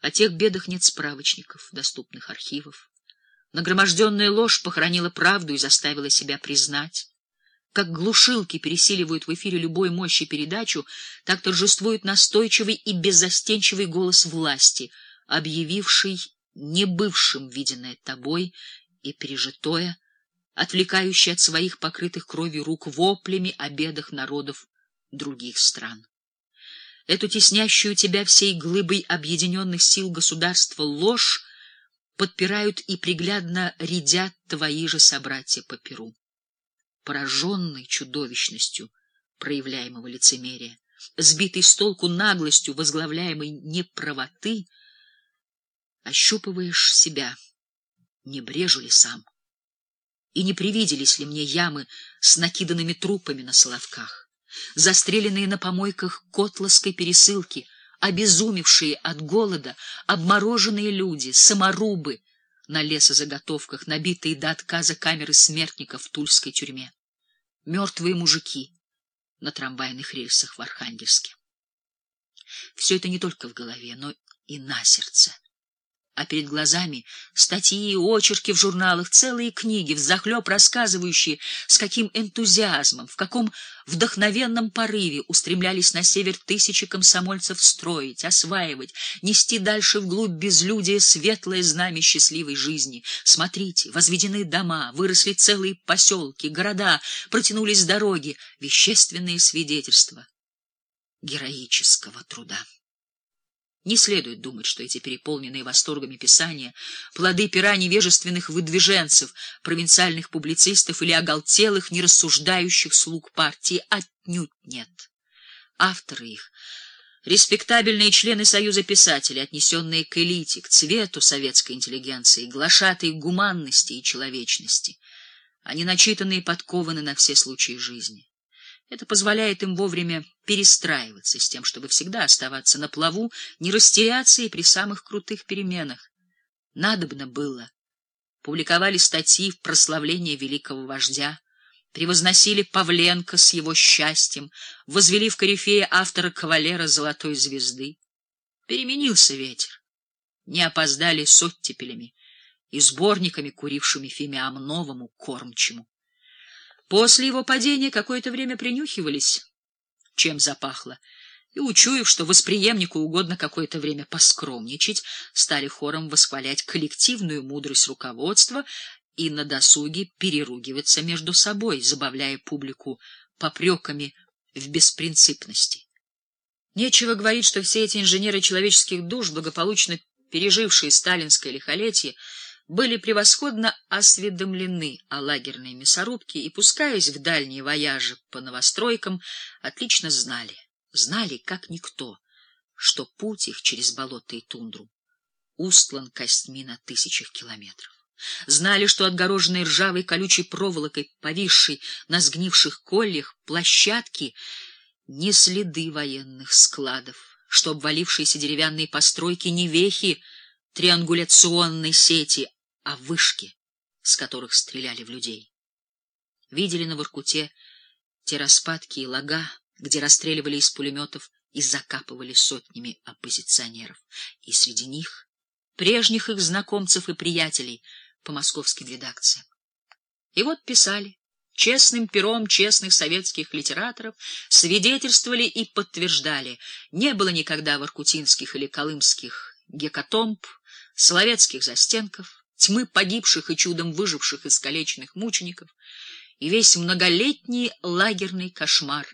О тех бедах нет справочников, доступных архивов. Нагроможденная ложь похоронила правду и заставила себя признать. Как глушилки пересиливают в эфире любой мощи передачу, так торжествует настойчивый и беззастенчивый голос власти, объявивший небывшим виденное тобой и пережитое, отвлекающий от своих покрытых кровью рук воплями о бедах народов других стран. Эту теснящую тебя всей глыбой объединенных сил государства ложь подпирают и приглядно рядят твои же собратья по перу. Пораженный чудовищностью проявляемого лицемерия, сбитый с толку наглостью возглавляемой неправоты, ощупываешь себя, не брежу ли сам, и не привиделись ли мне ямы с накиданными трупами на соловках, застреленные на помойках котловской пересылки — обезумевшие от голода, обмороженные люди, саморубы на лесозаготовках, набитые до отказа камеры смертников в Тульской тюрьме, мертвые мужики на трамвайных рельсах в Архангельске. Все это не только в голове, но и на сердце а перед глазами статьи, очерки в журналах, целые книги, взахлеб рассказывающие, с каким энтузиазмом, в каком вдохновенном порыве устремлялись на север тысячи комсомольцев строить, осваивать, нести дальше вглубь безлюдия светлое знамя счастливой жизни. Смотрите, возведены дома, выросли целые поселки, города, протянулись дороги, вещественные свидетельства героического труда. Не следует думать, что эти переполненные восторгами писания — плоды пера невежественных выдвиженцев, провинциальных публицистов или оголтелых, нерассуждающих слуг партии. Отнюдь нет. Авторы их — респектабельные члены Союза писателей, отнесенные к элите, к цвету советской интеллигенции, глашатые гуманности и человечности. Они начитаны и подкованы на все случаи жизни. Это позволяет им вовремя перестраиваться с тем, чтобы всегда оставаться на плаву, не растеряться и при самых крутых переменах. Надобно было. Публиковали статьи в прославление великого вождя, превозносили Павленко с его счастьем, возвели в корифея автора кавалера Золотой Звезды. Переменился ветер. Не опоздали с оттепелями и сборниками, курившими фимиам новому кормчему. После его падения какое-то время принюхивались, чем запахло, и, учуяв, что восприемнику угодно какое-то время поскромничать, стали хором восхвалять коллективную мудрость руководства и на досуге переругиваться между собой, забавляя публику попреками в беспринципности. Нечего говорить, что все эти инженеры человеческих душ, благополучно пережившие сталинское лихолетие, были превосходно осведомлены о лагерной мясорубке и, пускаясь в дальние вояжи по новостройкам, отлично знали, знали как никто, что путь их через болото и тундру устлан костьми на тысячах километров. Знали, что отгороженные ржавой колючей проволокой, повисшей на сгнивших кольях, площадки — не следы военных складов, что обвалившиеся деревянные постройки — не вехи триангуляционной сети, а вышки, с которых стреляли в людей. Видели на Воркуте те распадки и лага, где расстреливали из пулеметов и закапывали сотнями оппозиционеров, и среди них прежних их знакомцев и приятелей по московским редакциям. И вот писали, честным пером честных советских литераторов свидетельствовали и подтверждали, не было никогда воркутинских или колымских гекатомб, соловецких застенков, тьмы погибших и чудом выживших искалеченных мучеников, и весь многолетний лагерный кошмар